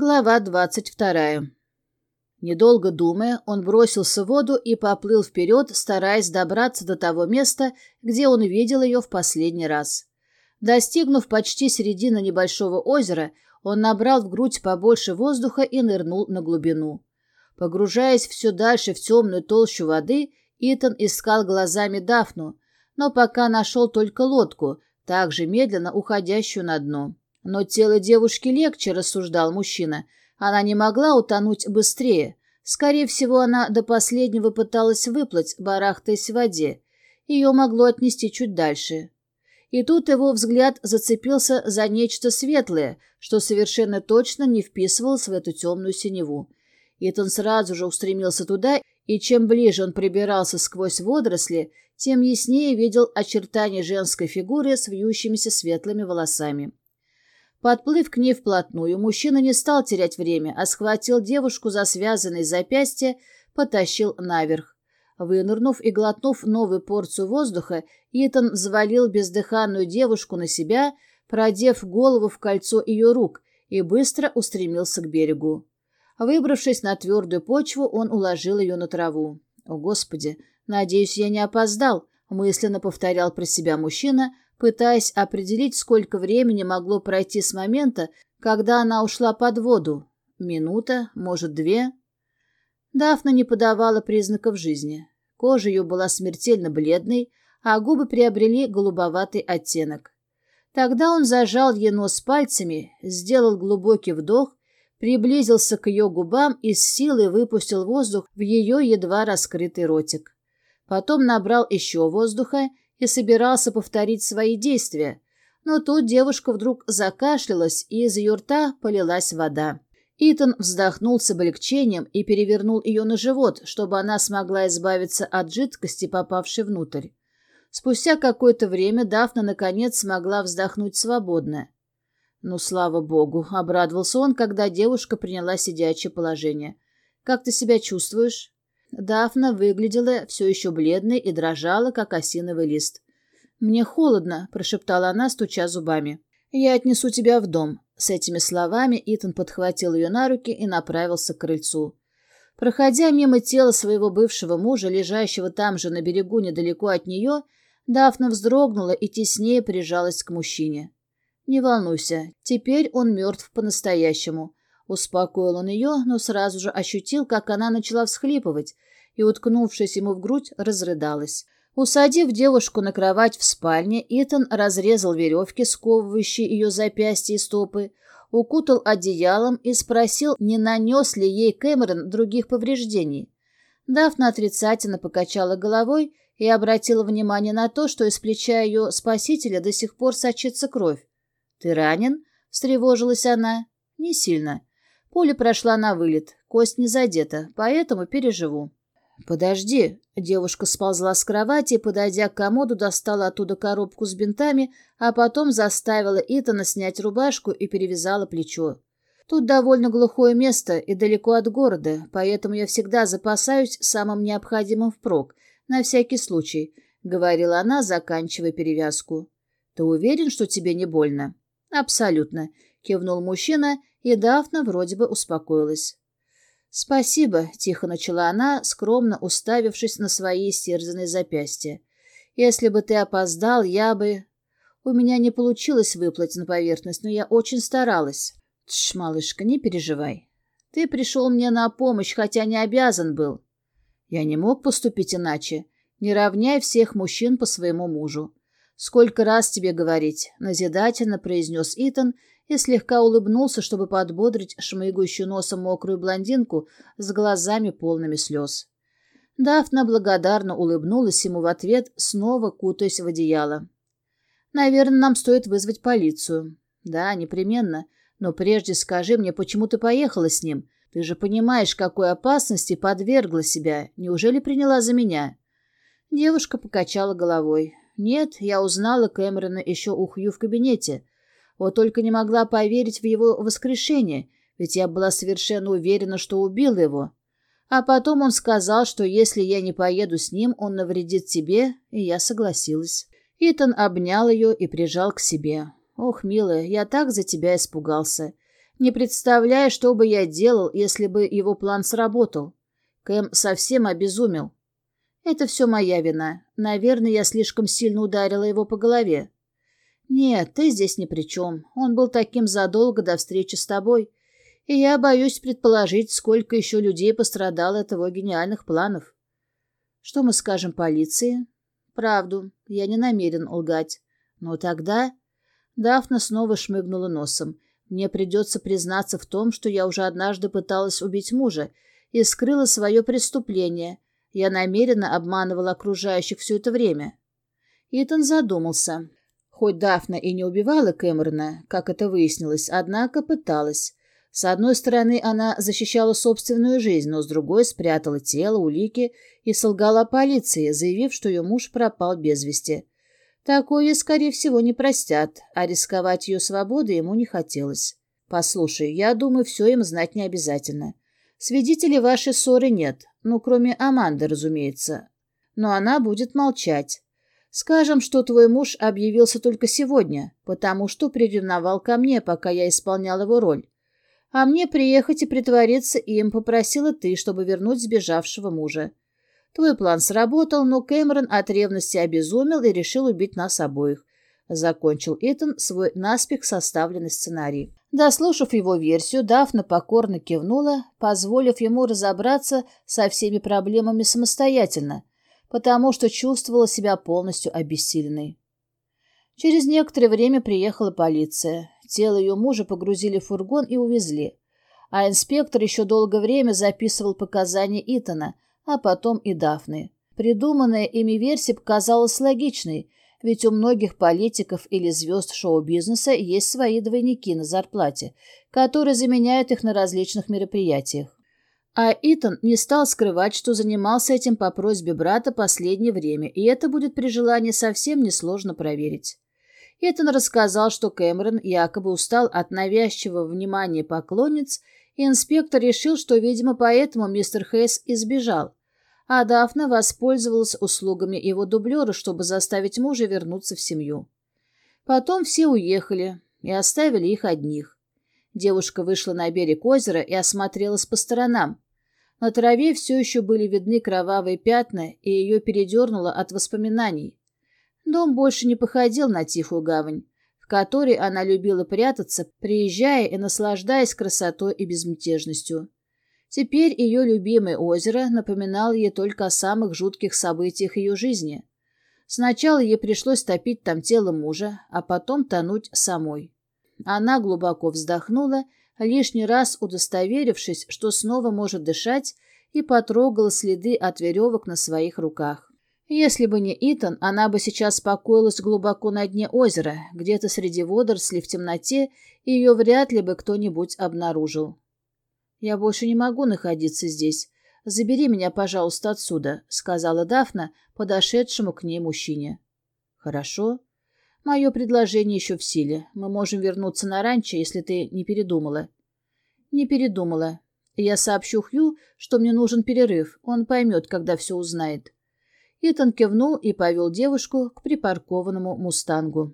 Глава двадцать вторая. Недолго думая, он бросился в воду и поплыл вперед, стараясь добраться до того места, где он видел ее в последний раз. Достигнув почти середины небольшого озера, он набрал в грудь побольше воздуха и нырнул на глубину. Погружаясь все дальше в темную толщу воды, Итан искал глазами Дафну, но пока нашел только лодку, также медленно уходящую на дно. Но тело девушки легче, рассуждал мужчина. Она не могла утонуть быстрее. Скорее всего, она до последнего пыталась выплыть, барахтаясь в воде. Ее могло отнести чуть дальше. И тут его взгляд зацепился за нечто светлое, что совершенно точно не вписывалось в эту темную синеву. Итан сразу же устремился туда, и чем ближе он прибирался сквозь водоросли, тем яснее видел очертания женской фигуры с вьющимися светлыми волосами. Подплыв к ней вплотную, мужчина не стал терять время, а схватил девушку за связанные запястья, потащил наверх. Вынырнув и глотнув новую порцию воздуха, Итан взвалил бездыханную девушку на себя, продев голову в кольцо ее рук, и быстро устремился к берегу. Выбравшись на твердую почву, он уложил ее на траву. «О, Господи! Надеюсь, я не опоздал!» — мысленно повторял про себя мужчина, пытаясь определить, сколько времени могло пройти с момента, когда она ушла под воду. Минута, может, две. Дафна не подавала признаков жизни. Кожа ее была смертельно бледной, а губы приобрели голубоватый оттенок. Тогда он зажал ей нос пальцами, сделал глубокий вдох, приблизился к ее губам и с силой выпустил воздух в ее едва раскрытый ротик. Потом набрал еще воздуха и собирался повторить свои действия, но тут девушка вдруг закашлялась, и из ее рта полилась вода. Итан вздохнул с облегчением и перевернул ее на живот, чтобы она смогла избавиться от жидкости, попавшей внутрь. Спустя какое-то время Дафна наконец смогла вздохнуть свободно. «Ну, слава богу!» — обрадовался он, когда девушка приняла сидячее положение. «Как ты себя чувствуешь?» Дафна выглядела все еще бледной и дрожала, как осиновый лист. «Мне холодно», — прошептала она, стуча зубами. «Я отнесу тебя в дом». С этими словами Итан подхватил ее на руки и направился к крыльцу. Проходя мимо тела своего бывшего мужа, лежащего там же на берегу недалеко от нее, Дафна вздрогнула и теснее прижалась к мужчине. «Не волнуйся, теперь он мертв по-настоящему», Успокоил он ее, но сразу же ощутил, как она начала всхлипывать, и, уткнувшись ему в грудь, разрыдалась. Усадив девушку на кровать в спальне, Итан разрезал веревки, сковывающие ее запястья и стопы, укутал одеялом и спросил, не нанес ли ей Кэмерон других повреждений. Дафна отрицательно покачала головой и обратила внимание на то, что из плеча ее спасителя до сих пор сочится кровь. «Ты ранен?» — встревожилась она. «Не сильно. Пуля прошла на вылет, кость не задета, поэтому переживу. «Подожди». Девушка сползла с кровати подойдя к комоду, достала оттуда коробку с бинтами, а потом заставила Итана снять рубашку и перевязала плечо. «Тут довольно глухое место и далеко от города, поэтому я всегда запасаюсь самым необходимым впрок, на всякий случай», — говорила она, заканчивая перевязку. «Ты уверен, что тебе не больно?» «Абсолютно», — кивнул мужчина и Дафна вроде бы успокоилась. «Спасибо», — тихо начала она, скромно уставившись на свои истерзанные запястья. «Если бы ты опоздал, я бы...» «У меня не получилось выплыть на поверхность, но я очень старалась». «Тш, малышка, не переживай. Ты пришел мне на помощь, хотя не обязан был». «Я не мог поступить иначе. Не равняй всех мужчин по своему мужу. Сколько раз тебе говорить?» — назидательно произнес Итан и слегка улыбнулся, чтобы подбодрить шмыгающую носом мокрую блондинку с глазами полными слез. Дафна благодарно улыбнулась ему в ответ, снова кутаясь в одеяло. «Наверное, нам стоит вызвать полицию». «Да, непременно. Но прежде скажи мне, почему ты поехала с ним? Ты же понимаешь, какой опасности подвергла себя. Неужели приняла за меня?» Девушка покачала головой. «Нет, я узнала Кэмерона еще у Хью в кабинете. Вот только не могла поверить в его воскрешение, ведь я была совершенно уверена, что убила его. А потом он сказал, что если я не поеду с ним, он навредит тебе, и я согласилась. Итан обнял ее и прижал к себе. «Ох, милая, я так за тебя испугался. Не представляю, что бы я делал, если бы его план сработал. Кэм совсем обезумел. Это все моя вина. Наверное, я слишком сильно ударила его по голове. Нет, ты здесь ни при чем. Он был таким задолго до встречи с тобой. И я боюсь предположить, сколько еще людей пострадало от его гениальных планов. Что мы скажем полиции? Правду. Я не намерен лгать. Но тогда... Дафна снова шмыгнула носом. Мне придется признаться в том, что я уже однажды пыталась убить мужа и скрыла свое преступление. Я намеренно обманывала окружающих все это время. Итан задумался. Хоть Дафна и не убивала Кэмерона, как это выяснилось, однако пыталась. С одной стороны, она защищала собственную жизнь, но с другой спрятала тело, улики и солгала полиции, заявив, что ее муж пропал без вести. Такое, скорее всего, не простят, а рисковать ее свободой ему не хотелось. Послушай, я думаю, все им знать не обязательно. Свидетелей вашей ссоры нет, ну, кроме Аманды, разумеется. Но она будет молчать. Скажем, что твой муж объявился только сегодня, потому что приревновал ко мне, пока я исполнял его роль. А мне приехать и притвориться им попросила ты, чтобы вернуть сбежавшего мужа. Твой план сработал, но Кэмерон от ревности обезумел и решил убить нас обоих. Закончил Итан свой наспех составленный сценарий. Дослушав его версию, Дафна покорно кивнула, позволив ему разобраться со всеми проблемами самостоятельно, потому что чувствовала себя полностью обессиленной. Через некоторое время приехала полиция. Тело ее мужа погрузили в фургон и увезли. А инспектор еще долгое время записывал показания Итана, а потом и Дафны. Придуманная ими версия показалась логичной, ведь у многих политиков или звезд шоу-бизнеса есть свои двойники на зарплате, которые заменяют их на различных мероприятиях. А Итан не стал скрывать, что занимался этим по просьбе брата последнее время, и это будет при желании совсем несложно проверить. Итан рассказал, что Кэмерон якобы устал от навязчивого внимания поклонниц, и инспектор решил, что, видимо, поэтому мистер Хейс избежал, а Дафна воспользовалась услугами его дублера, чтобы заставить мужа вернуться в семью. Потом все уехали и оставили их одних. Девушка вышла на берег озера и осмотрелась по сторонам. На траве все еще были видны кровавые пятна, и ее передернуло от воспоминаний. Дом больше не походил на тихую гавань, в которой она любила прятаться, приезжая и наслаждаясь красотой и безмятежностью. Теперь ее любимое озеро напоминало ей только о самых жутких событиях ее жизни. Сначала ей пришлось топить там тело мужа, а потом тонуть самой. Она глубоко вздохнула, лишний раз удостоверившись, что снова может дышать, и потрогала следы от веревок на своих руках. Если бы не Итан, она бы сейчас покоилась глубоко на дне озера, где-то среди водорослей в темноте, и ее вряд ли бы кто-нибудь обнаружил. «Я больше не могу находиться здесь. Забери меня, пожалуйста, отсюда», — сказала Дафна, подошедшему к ней мужчине. «Хорошо. Мое предложение еще в силе. Мы можем вернуться на ранчо, если ты не передумала». «Не передумала. Я сообщу Хью, что мне нужен перерыв. Он поймет, когда все узнает». Итан кивнул и повел девушку к припаркованному «Мустангу».